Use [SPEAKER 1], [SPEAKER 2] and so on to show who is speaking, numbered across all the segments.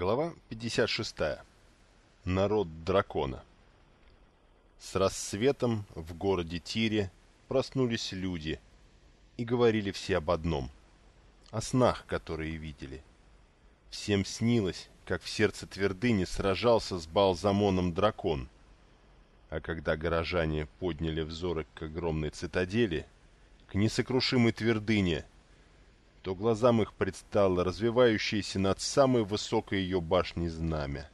[SPEAKER 1] Глава 56. Народ дракона. С рассветом в городе Тире проснулись люди и говорили все об одном — о снах, которые видели. Всем снилось, как в сердце твердыни сражался с Балзамоном дракон. А когда горожане подняли взоры к огромной цитадели, к несокрушимой твердыне — то глазам их предстало развивающееся над самой высокой ее башней знамя.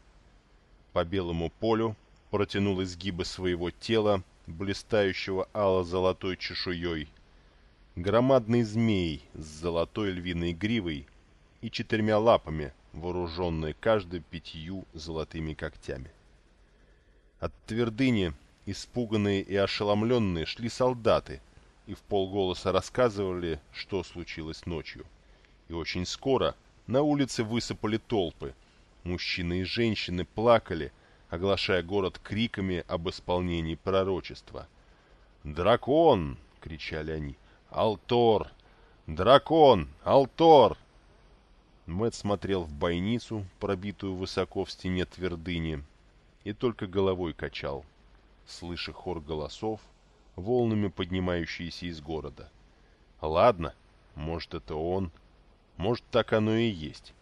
[SPEAKER 1] По белому полю протянул изгибы своего тела, блистающего ало-золотой чешуей, громадный змей с золотой львиной гривой и четырьмя лапами, вооруженный каждой пятью золотыми когтями. От твердыни, испуганные и ошеломленные, шли солдаты — и в полголоса рассказывали, что случилось ночью. И очень скоро на улице высыпали толпы. Мужчины и женщины плакали, оглашая город криками об исполнении пророчества. «Дракон!» — кричали они. «Алтор! Дракон! Алтор!» Мэт смотрел в бойницу, пробитую высоко в стене твердыни, и только головой качал, слыша хор голосов, волнами поднимающиеся из города. Ладно, может это он, может так оно и есть.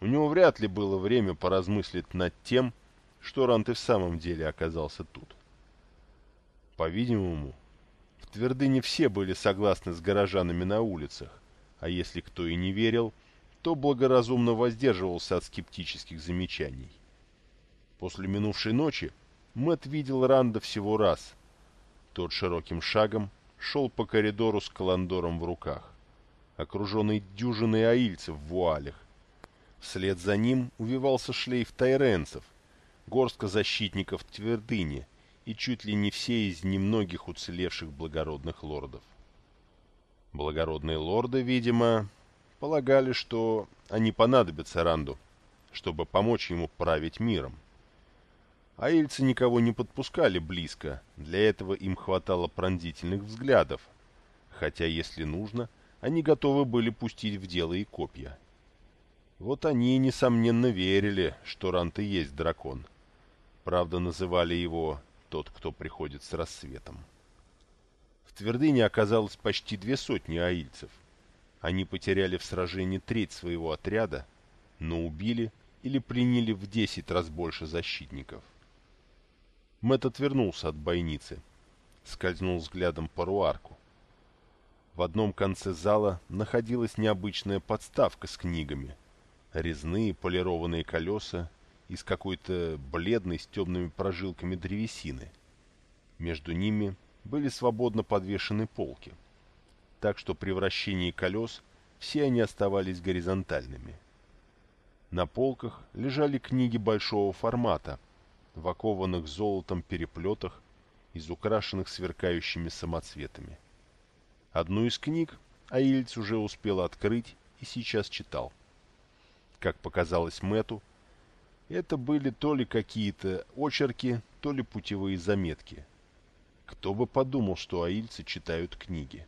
[SPEAKER 1] У него вряд ли было время поразмыслить над тем, что Рант и в самом деле оказался тут. По-видимому, в твердыне все были согласны с горожанами на улицах, а если кто и не верил, то благоразумно воздерживался от скептических замечаний. После минувшей ночи Мэт видел Ранда всего раз, тот широким шагом шел по коридору с каландором в руках, окруженный дюжиной аильцев в вуалях. Вслед за ним увивался шлейф тайренцев, горстка защитников твердыни и чуть ли не все из немногих уцелевших благородных лордов. Благородные лорды, видимо, полагали, что они понадобятся Ранду, чтобы помочь ему править миром. Аильцы никого не подпускали близко, для этого им хватало пронзительных взглядов, хотя, если нужно, они готовы были пустить в дело и копья. Вот они, несомненно, верили, что Рант есть дракон. Правда, называли его «тот, кто приходит с рассветом». В твердыне оказалось почти две сотни аильцев. Они потеряли в сражении треть своего отряда, но убили или пленили в десять раз больше защитников. Мэт отвернулся от бойницы, скользнул взглядом по руарку. В одном конце зала находилась необычная подставка с книгами. Резные полированные колеса из какой-то бледной с темными прожилками древесины. Между ними были свободно подвешены полки, так что при вращении колес все они оставались горизонтальными. На полках лежали книги большого формата – в окованных золотом переплетах, из украшенных сверкающими самоцветами. Одну из книг Аильц уже успел открыть и сейчас читал. Как показалось Мэту, это были то ли какие-то очерки, то ли путевые заметки. Кто бы подумал, что аильцы читают книги.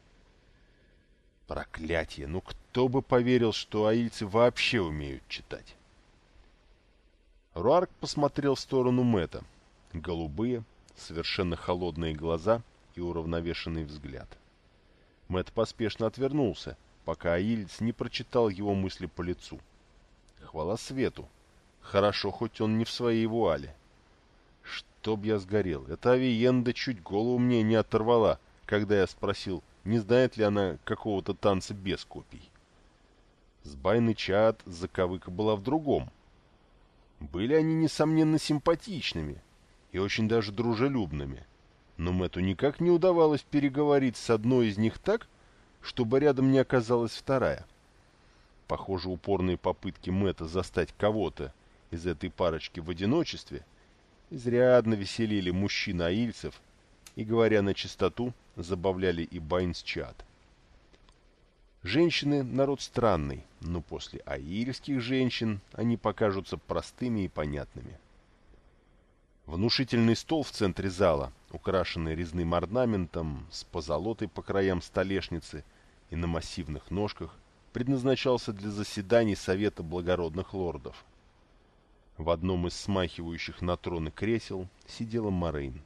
[SPEAKER 1] Проклятие! Ну кто бы поверил, что аильцы вообще умеют читать? Руарк посмотрел в сторону Мэта. Голубые, совершенно холодные глаза и уравновешенный взгляд. Мэт поспешно отвернулся, пока Аильц не прочитал его мысли по лицу. Хвала свету. Хорошо, хоть он не в своей вуале. Чтоб я сгорел. Эта авиенда чуть голову мне не оторвала, когда я спросил, не знает ли она какого-то танца без копий. Сбайный чат заковыка была в другом — были они, несомненно, симпатичными и очень даже дружелюбными, но Мэтту никак не удавалось переговорить с одной из них так, чтобы рядом не оказалась вторая. Похоже, упорные попытки Мэтта застать кого-то из этой парочки в одиночестве изрядно веселили мужчин-аильцев и, говоря на чистоту, забавляли и Байнс-чат. Женщины – народ странный, но после аильских женщин они покажутся простыми и понятными. Внушительный стол в центре зала, украшенный резным орнаментом, с позолотой по краям столешницы и на массивных ножках, предназначался для заседаний Совета Благородных Лордов. В одном из смахивающих на троны кресел сидела Морейн.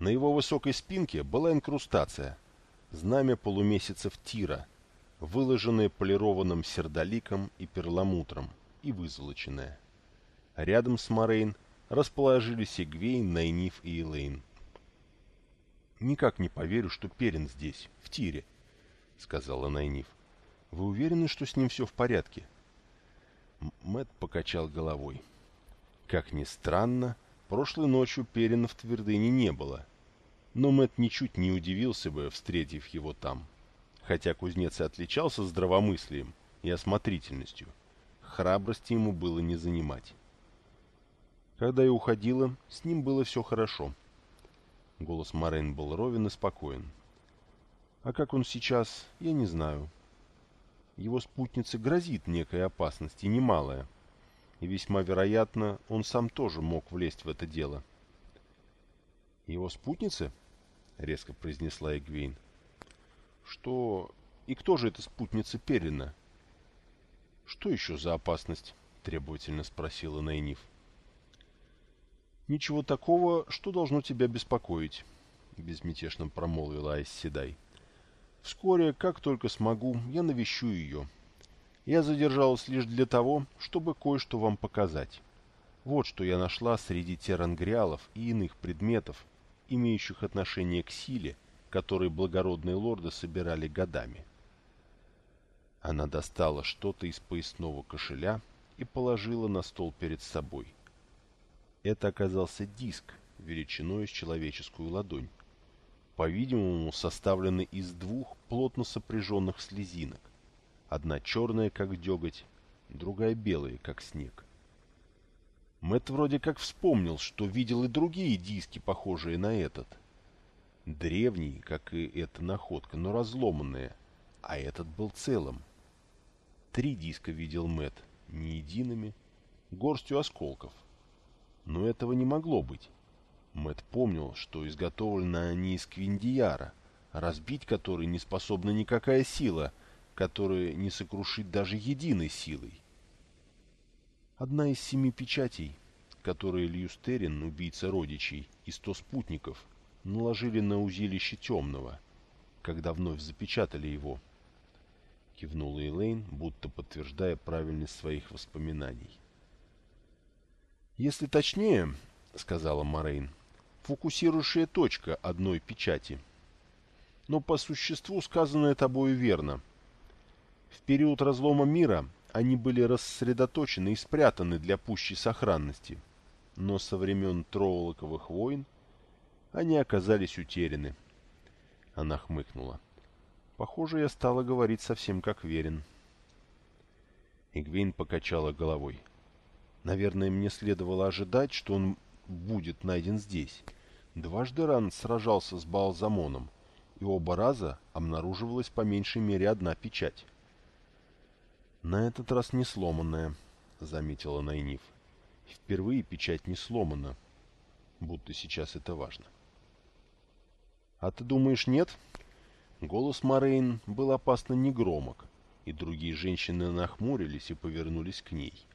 [SPEAKER 1] На его высокой спинке была инкрустация, знамя полумесяцев Тира, выложенное полированным сердоликом и перламутром и вызолоченное. Рядом с Морейн расположились Игвейн, Найниф и Элейн. «Никак не поверю, что Перин здесь, в Тире», — сказала Найниф. «Вы уверены, что с ним все в порядке?» Мэт покачал головой. Как ни странно, прошлой ночью Перина в Твердыне не было. Но Мэт ничуть не удивился бы, встретив его там. Хотя кузнец и отличался здравомыслием и осмотрительностью, храбрости ему было не занимать. Когда я уходила, с ним было все хорошо. Голос Морейн был ровен и спокоен. А как он сейчас, я не знаю. Его спутнице грозит некая опасность, и немалая. И весьма вероятно, он сам тоже мог влезть в это дело. «Его спутница?» — резко произнесла Эгвейн. «Что... И кто же эта спутница Перина?» «Что еще за опасность?» — требовательно спросила Найниф. «Ничего такого, что должно тебя беспокоить», — безмятежно промолвила Айс Седай. «Вскоре, как только смогу, я навещу ее. Я задержалась лишь для того, чтобы кое-что вам показать. Вот что я нашла среди терангриалов и иных предметов, имеющих отношение к силе, которые благородные лорды собирали годами». Она достала что-то из поясного кошеля и положила на стол перед собой. Это оказался диск величиной с человеческую ладонь, по-видимому составленный из двух плотно сопряженных слезинок, одна черная, как деготь, другая белая, как снег. Мэтт вроде как вспомнил, что видел и другие диски, похожие на этот. Древний, как и эта находка, но разломанные, а этот был целым. Три диска видел Мэтт, не едиными, горстью осколков — но этого не могло быть. Мэт помнил, что изготовлены они из квиндияра, разбить который не способна никакая сила, которая не сокрушит даже единой силой. Одна из семи печатей, которые Льюстерин, убийца родичей, и сто спутников наложили на узилище темного, когда вновь запечатали его. Кивнула Элейн, будто подтверждая правильность своих воспоминаний. «Если точнее, — сказала Морейн, — фокусирующая точка одной печати. Но по существу сказанное тобою верно. В период разлома мира они были рассредоточены и спрятаны для пущей сохранности, но со времен Троулоковых войн они оказались утеряны. Она хмыкнула. Похоже, я стала говорить совсем как верен. Игвейн покачала головой. — Наверное, мне следовало ожидать, что он будет найден здесь. Дважды Ран сражался с Балзамоном, и оба раза обнаруживалась по меньшей мере одна печать. «На этот раз не сломанная», — заметила Найниф. «Впервые печать не сломана, будто сейчас это важно». «А ты думаешь, нет?» Голос Морейн был опасно негромок, и другие женщины нахмурились и повернулись к ней.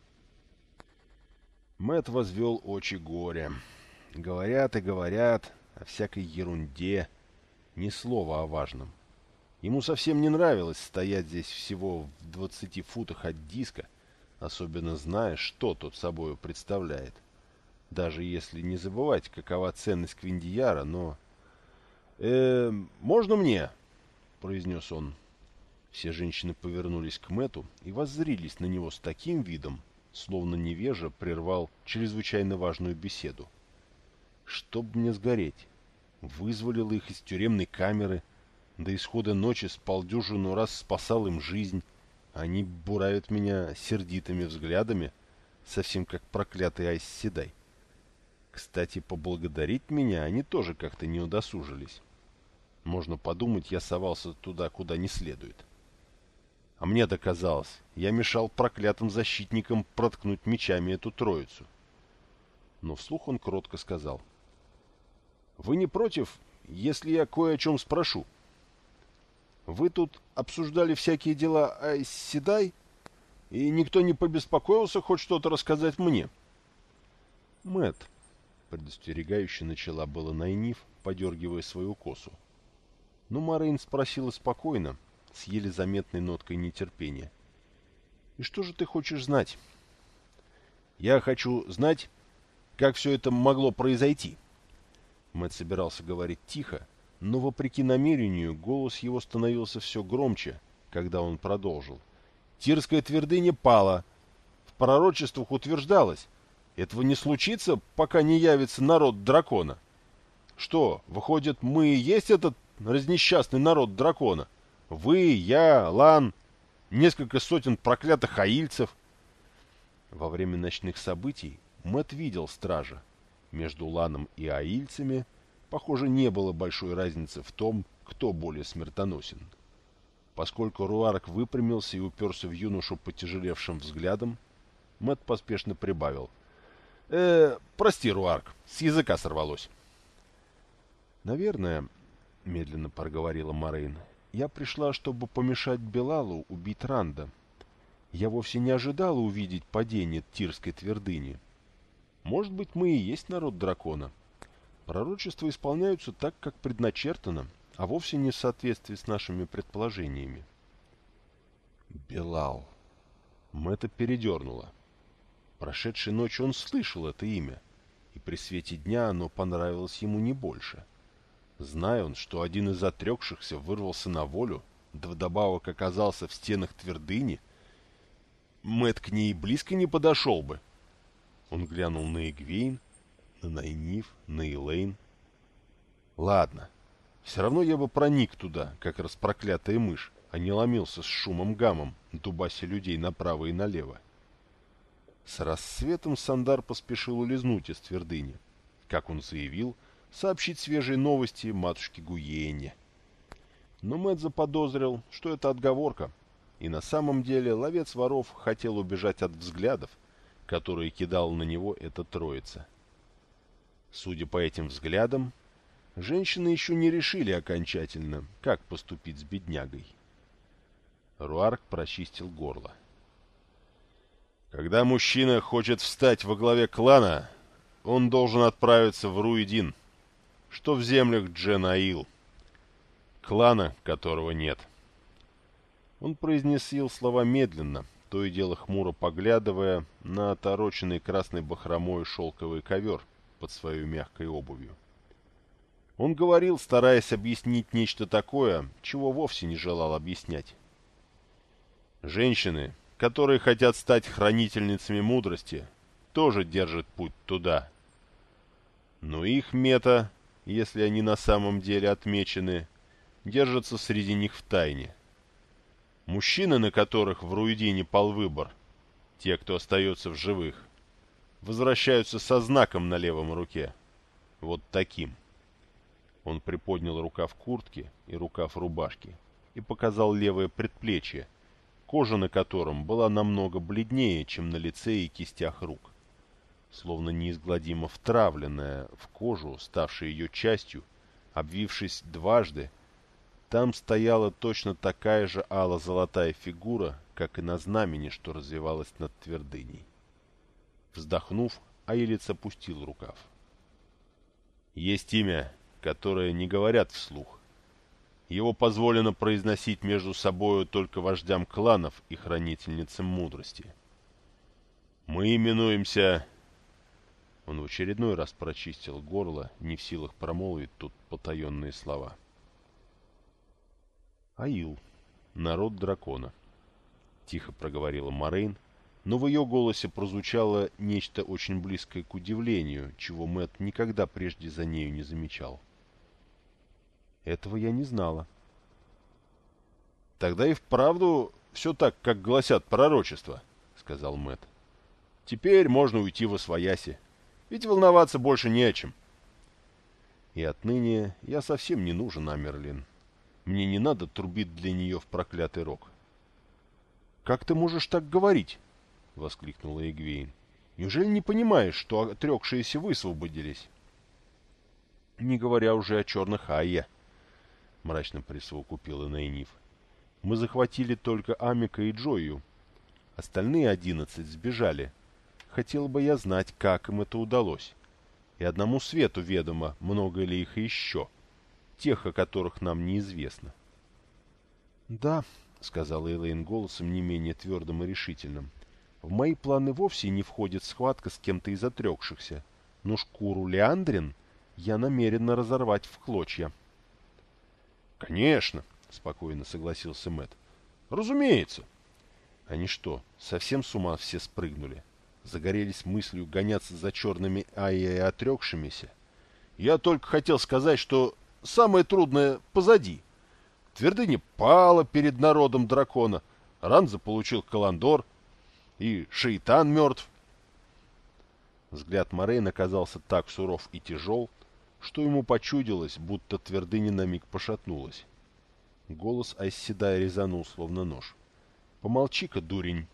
[SPEAKER 1] Мэт возвел очи горя. Говорят и говорят о всякой ерунде, ни слова о важном. Ему совсем не нравилось стоять здесь всего в двадцати футах от диска, особенно зная, что тот собою представляет. Даже если не забывать, какова ценность Квиндияра, но... «Э, можно мне?» — произнес он. Все женщины повернулись к Мэту и воззрились на него с таким видом, словно невежа прервал чрезвычайно важную беседу. «Чтоб мне сгореть!» Вызволил их из тюремной камеры, до исхода ночи с полдюжину раз спасал им жизнь. Они буравят меня сердитыми взглядами, совсем как проклятый Айсседай. Кстати, поблагодарить меня они тоже как-то не удосужились. Можно подумать, я совался туда, куда не следует. А мне доказалось, я мешал проклятым защитникам проткнуть мечами эту троицу. Но вслух он кротко сказал. «Вы не против, если я кое о чем спрошу? Вы тут обсуждали всякие дела Айс Седай, и никто не побеспокоился хоть что-то рассказать мне?» Мэт, предостерегающе начала было Найниф, подергивая свою косу. Но Морейн спросила спокойно, с еле заметной ноткой нетерпения. «И что же ты хочешь знать?» «Я хочу знать, как все это могло произойти». Мэтт собирался говорить тихо, но, вопреки намерению, голос его становился все громче, когда он продолжил. «Тирская твердыня пала. В пророчествах утверждалось, этого не случится, пока не явится народ дракона. Что, выходит, мы и есть этот разнесчастный народ дракона? Вы, я, Лан, несколько сотен проклятых аильцев?» Во время ночных событий Мэт видел стража. Между Ланом и аильцами, похоже, не было большой разницы в том, кто более смертоносен. Поскольку Руарк выпрямился и уперся в юношу потяжелевшим взглядом, Мэт поспешно прибавил. «Э, прости, Руарк, с языка сорвалось». «Наверное, — медленно проговорила Морейн, — я пришла, чтобы помешать Белалу убить Ранда. Я вовсе не ожидала увидеть падение Тирской твердыни. Может быть, мы и есть народ дракона. Пророчества исполняются так, как предначертано, а вовсе не в соответствии с нашими предположениями. Белал. Мэтта передернуло. Прошедшей ночью он слышал это имя, и при свете дня оно понравилось ему не больше. Зная он, что один из отрекшихся вырвался на волю, да вдобавок оказался в стенах твердыни, Мэт к ней близко не подошел бы. Он глянул на Игвейн, на Найниф, на Элейн. Ладно, все равно я бы проник туда, как распроклятая мышь, а не ломился с шумом-гамом, дубася людей направо и налево. С рассветом Сандар поспешил улизнуть из твердыни. Как он заявил, сообщить свежие новости матушке Гуене. Но Мэтт заподозрил, что это отговорка, и на самом деле ловец воров хотел убежать от взглядов, которые кидал на него эта троица. Судя по этим взглядам, женщины еще не решили окончательно, как поступить с беднягой. Руарк прочистил горло. Когда мужчина хочет встать во главе клана, он должен отправиться в Руидин, что в землях Дженаил, клана которого нет. Он произнесил слова медленно, то и дело хмуро поглядывая на отороченный красной бахромой шелковый ковер под своей мягкой обувью. Он говорил, стараясь объяснить нечто такое, чего вовсе не желал объяснять. Женщины, которые хотят стать хранительницами мудрости, тоже держат путь туда. Но их мета, если они на самом деле отмечены, держатся среди них в тайне. Мужчины, на которых в Руидине пал выбор, те, кто остается в живых, возвращаются со знаком на левом руке. Вот таким. Он приподнял рукав куртки и рукав рубашки и показал левое предплечье, кожа на котором была намного бледнее, чем на лице и кистях рук. Словно неизгладимо втравленная в кожу, ставшая ее частью, обвившись дважды, там стояла точно такая же ало-золотая фигура, как и на знамени, что развивалась над твердыней. Вздохнув, Аилец опустил рукав. «Есть имя, которое не говорят вслух. Его позволено произносить между собою только вождям кланов и хранительницам мудрости. Мы именуемся... Он в очередной раз прочистил горло, не в силах промолвить тут потаенные слова. «Аил, народ дракона», — тихо проговорила Морейн, но в ее голосе прозвучало нечто очень близкое к удивлению, чего Мэт никогда прежде за нею не замечал. — этого я не знала. Тогда и вправду все так, как гласят пророчества, сказал Мэт. Теперь можно уйти во свояси, ведь волноваться больше не о чем. И отныне я совсем не нужен Амерлин. Мне не надо трубить для нее в проклятый рог. «Как ты можешь так говорить?» — воскликнула Эгвейн. «Неужели не понимаешь, что отрекшиеся высвободились?» «Не говоря уже о черных Айя», — мрачно присовокупила Найниф. «Мы захватили только Амика и Джою. Остальные одиннадцать сбежали, хотел бы я знать, как им это удалось. И одному свету ведомо, много ли их еще, тех, о которых нам неизвестно. «Да», — сказала Элейн голосом не менее твердым и решительным, — «в мои планы вовсе не входит схватка с кем-то из отрекшихся, но шкуру Леандрин я намерена разорвать в клочья».
[SPEAKER 2] «Конечно», — спокойно согласился Мэтт. «Разумеется».
[SPEAKER 1] Они что, совсем с ума все спрыгнули? Загорелись мыслью гоняться за черными ай и отрекшимися?
[SPEAKER 2] Я только хотел сказать, что самое трудное позади. Твердыня пала перед народом дракона, Ранза получил Каландор, и Шейтан мертв.
[SPEAKER 1] Взгляд Морейн оказался так суров и тяжел, что ему почудилось, будто твердыня на миг пошатнулась. Голос Айсседая резанул, словно нож. «Помолчи-ка, дурень.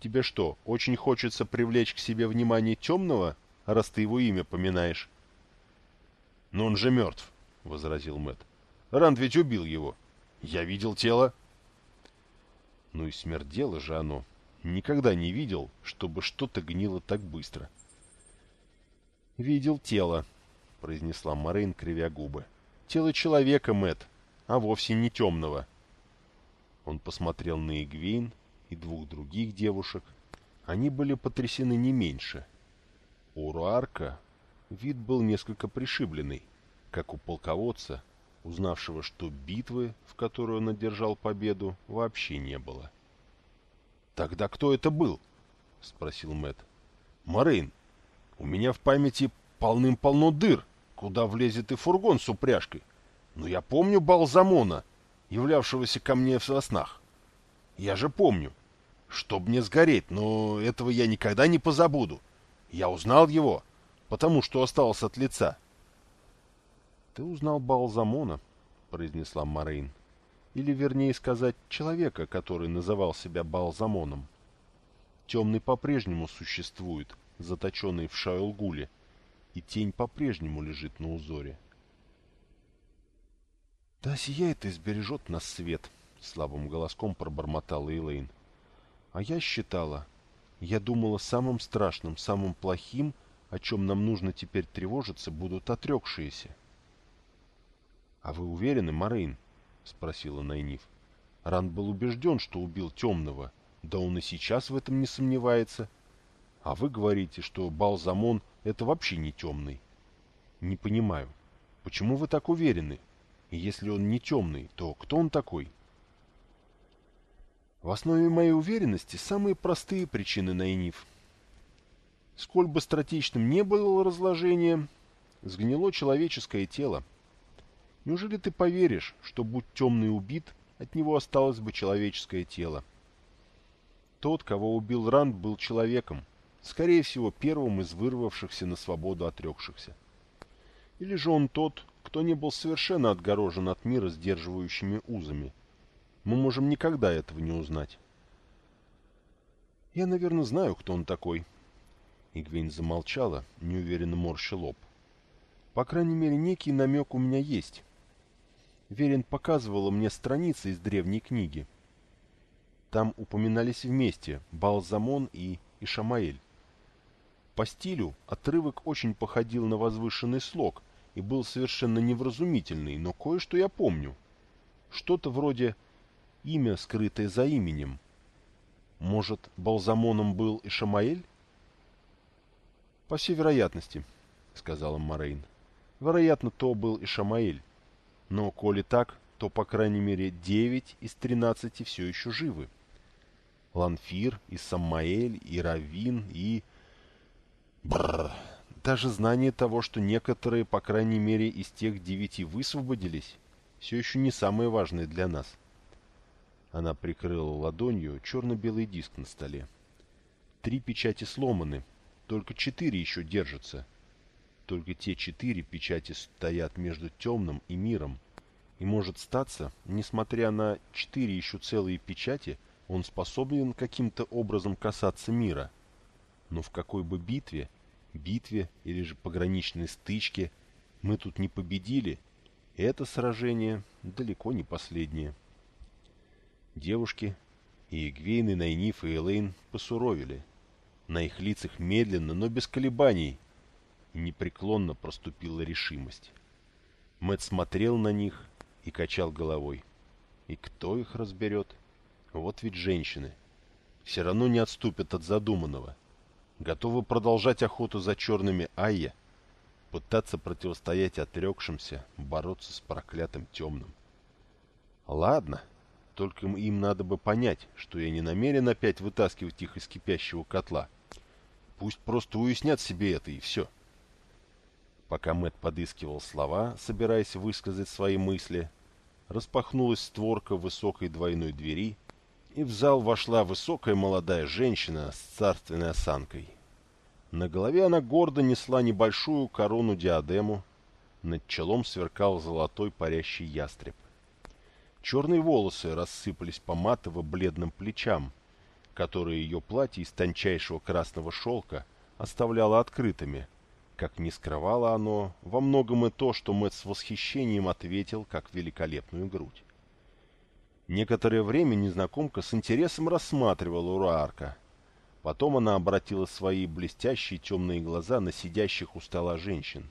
[SPEAKER 1] Тебе что, очень хочется привлечь к себе внимание темного, раз ты его имя поминаешь?»
[SPEAKER 2] «Но он же мертв», — возразил Мэт. «Ранд ведь убил его. Я видел тело».
[SPEAKER 1] Ну и смердело же оно. Никогда не видел, чтобы что-то гнило так быстро. «Видел тело», — произнесла Морейн, кривя губы. «Тело человека, Мэт, а вовсе не темного». Он посмотрел на Игвейн и двух других девушек. Они были потрясены не меньше. У Руарка вид был несколько пришибленный, как у полководца, узнавшего, что битвы, в которой он одержал победу, вообще не было.
[SPEAKER 2] «Тогда кто это был?» — спросил Мэт. «Марин, у меня в памяти полным-полно дыр, куда влезет и фургон с упряжкой. Но я помню Балзамона, являвшегося ко мне в снах. Я же помню. Чтоб мне сгореть, но этого я никогда не позабуду. Я узнал его, потому что остался от лица.
[SPEAKER 1] «Ты узнал Балзамона», — произнесла Морейн. «Или, вернее сказать, человека, который называл себя Балзамоном. Темный по-прежнему существует, заточенный в Шаэлгуле, и тень по-прежнему лежит на узоре». «Да сияет и сбережет нас свет», — слабым голоском пробормотала Эйлейн. «А я считала, я думала, самым страшным, самым плохим, о чем нам нужно теперь тревожиться, будут отрекшиеся». «А вы уверены, Морейн?» — спросила Найниф. Ран был убежден, что убил темного, да он и сейчас в этом не сомневается. А вы говорите, что Балзамон — это вообще не темный. Не понимаю, почему вы так уверены?» И если он не темный, то кто он такой? В основе моей уверенности самые простые причины Найниф. Сколь бы стратичным не было разложение, сгнило человеческое тело. Неужели ты поверишь, что, будь темный убит, от него осталось бы человеческое тело? Тот, кого убил Ранд, был человеком, скорее всего, первым из вырвавшихся на свободу отрекшихся. Или же он тот, кто не был совершенно отгорожен от мира сдерживающими узами. Мы можем никогда этого не узнать. Я, наверное, знаю, кто он такой. Игвейн замолчала, неуверенно морща лоб. По крайней мере, некий намек у меня есть. Верин показывала мне страницы из древней книги. Там упоминались вместе Балзамон и Ишамаэль. По стилю отрывок очень походил на возвышенный слог, и был совершенно невразумительный, но кое-что я помню. Что-то вроде имя, скрытое за именем. Может, Балзамоном был Ишамаэль? По всей вероятности, сказала Морейн. Вероятно, то был Ишамаэль. Но, коли так, то, по крайней мере, девять из тринадцати все еще живы. Ланфир, и Саммаэль, и Равин, и... Бррр, даже знание того, что некоторые, по крайней мере, из тех девяти высвободились, все еще не самое важное для нас. Она прикрыла ладонью черно-белый диск на столе. Три печати сломаны, только четыре еще держатся. Только те четыре печати стоят между темным и миром. И может статься, несмотря на четыре еще целые печати, он способен каким-то образом касаться мира. Но в какой бы битве битве или же пограничной стычке мы тут не победили, это сражение далеко не последнее. Девушки, и Эгвейн, и Найниф, и Элейн посуровили. На их лицах медленно, но без колебаний непреклонно проступила решимость. Мэт смотрел на них и качал головой. И кто их разберет? Вот ведь женщины. Все равно не отступят от задуманного. Готовы продолжать охоту за черными Айя, пытаться противостоять отрекшимся, бороться с проклятым темным. Ладно, только им надо бы понять, что я не намерен опять вытаскивать их из кипящего котла. Пусть просто уяснят себе это и все. Пока Мэт подыскивал слова, собираясь высказать свои мысли, распахнулась створка высокой двойной двери, и в зал вошла высокая молодая женщина с царственной осанкой. На голове она гордо несла небольшую корону-диадему, над челом сверкал золотой парящий ястреб. Черные волосы рассыпались по матово-бледным плечам, которые ее платье из тончайшего красного шелка оставляло открытыми, как не скрывало оно во многом и то, что Мэтт с восхищением ответил, как великолепную грудь. Некоторое время незнакомка с интересом рассматривала Уруарка. Потом она обратила свои блестящие темные глаза на сидящих у стола женщин.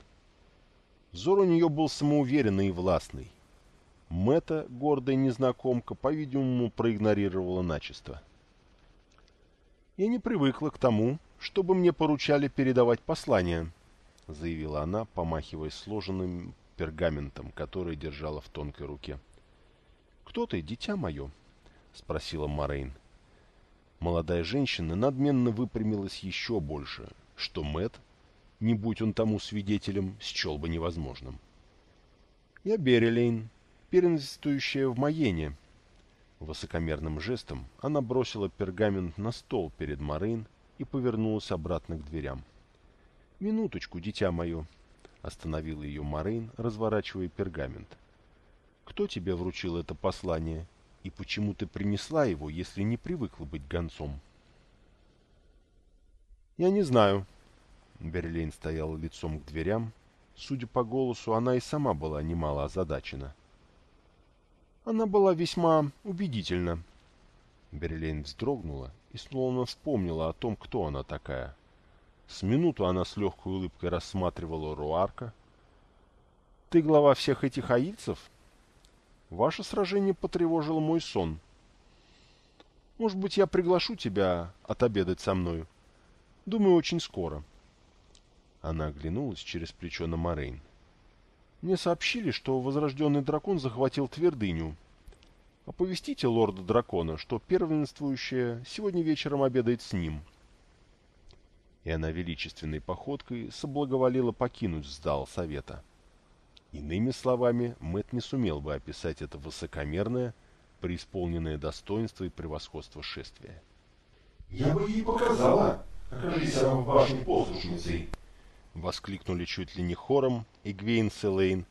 [SPEAKER 1] Взор у нее был самоуверенный и властный. Мэтта, гордая незнакомка, по-видимому, проигнорировала начисто. «Я не привыкла к тому, чтобы мне поручали передавать послания», — заявила она, помахивая сложенным пергаментом, который держала в тонкой руке. «Кто ты, дитя мое?» — спросила Морейн. Молодая женщина надменно выпрямилась еще больше, что Мэт, не будь он тому свидетелем, счел бы невозможным. «Я Берелейн, первенствующая в Маене». Высокомерным жестом она бросила пергамент на стол перед Морейн и повернулась обратно к дверям. «Минуточку, дитя мое!» — остановила ее Морейн, разворачивая пергамент. Кто тебе вручил это послание? И почему ты принесла его, если не привыкла быть гонцом? Я не знаю. Берлейн стоял лицом к дверям. Судя по голосу, она и сама была немало озадачена. Она была весьма убедительна. Берлейн вздрогнула и словно вспомнила о том, кто она такая. С минуту она с легкой улыбкой рассматривала Руарка. «Ты глава всех этих аильцев?» Ваше сражение потревожило мой сон. Может быть, я приглашу тебя отобедать со мною? Думаю, очень скоро. Она оглянулась через плечо на Морейн. Мне сообщили, что возрожденный дракон захватил твердыню. Оповестите лорда дракона, что первенствующая сегодня вечером обедает с ним. И она величественной походкой соблаговолила покинуть сдал совета. — Иными словами, Мэт не сумел бы описать это высокомерное, преисполненное достоинство и превосходство шествия.
[SPEAKER 2] «Я бы ей показала, окажись она вашей послушницей!»
[SPEAKER 1] Воскликнули чуть ли не хором Игвейн с Элейн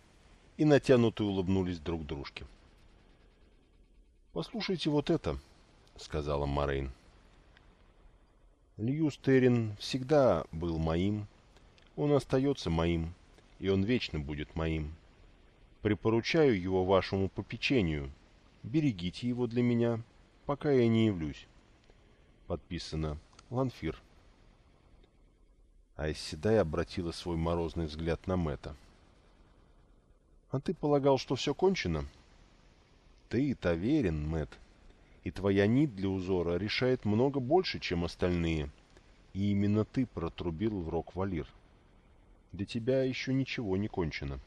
[SPEAKER 1] и натянуто улыбнулись друг дружке. «Послушайте вот это», — сказала Морейн. «Льюстерин всегда был моим, он остается моим, и он вечно будет моим. Припоручаю его вашему попечению. Берегите его для меня, пока я не явлюсь. Подписано Ланфир. Айседай обратила свой морозный взгляд на Мэтта. «А ты полагал, что все кончено?» «Ты таверен, Мэтт, и твоя нить для узора решает много больше, чем остальные, и именно ты протрубил в рог Валир». Для тебя еще ничего не кончено.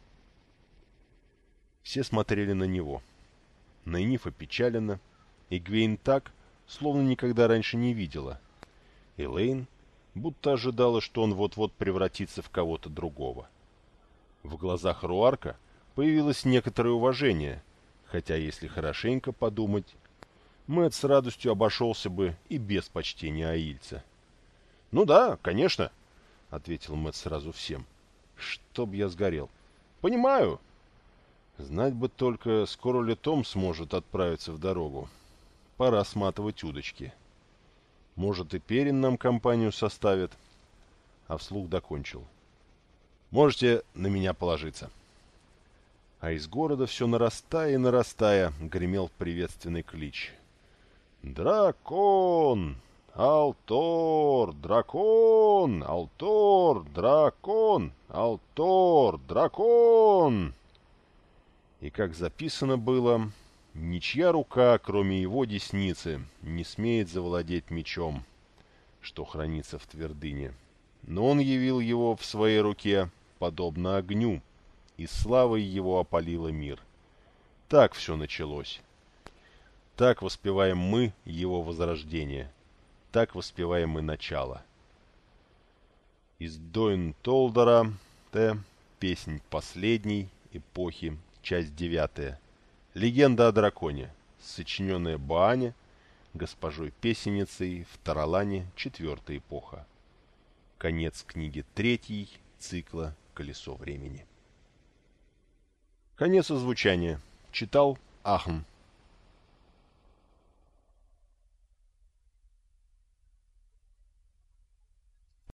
[SPEAKER 1] Все смотрели на него. Найниф опечалена, и Гвейн так, словно никогда раньше не видела. Элейн будто ожидала, что он вот-вот превратится в кого-то другого. В глазах Руарка появилось некоторое уважение, хотя, если хорошенько подумать, Мэтт с радостью обошелся бы и без почтения Аильца. «Ну да, конечно», — ответил Мэтт сразу всем. — Чтоб я сгорел. Понимаю. Знать бы только, скоро ли Том сможет отправиться в дорогу. Пора сматывать удочки. Может, и Перин нам компанию составит. А вслух докончил. Можете на меня положиться. А из города все нарастая и нарастая гремел приветственный клич. «Дракон! Алтор, дракон, Алтор, дракон, Алтор, дракон. И как записано было, ничья рука, кроме его десницы, не смеет завладеть мечом, что хранится в твердыне. Но он явил его в своей руке, подобно огню, и славой его опалила мир. Так все началось. Так воспеваем мы его возрождение. Так воспеваем мы начало. Из Дойн Толдера Т. Песнь последней эпохи часть 9. Легенда о драконе, сочиненная Баане, госпожой Песенницей в Таралане, четвертая эпоха. Конец книги третьей цикла «Колесо времени». Конец озвучания. Читал Ахм.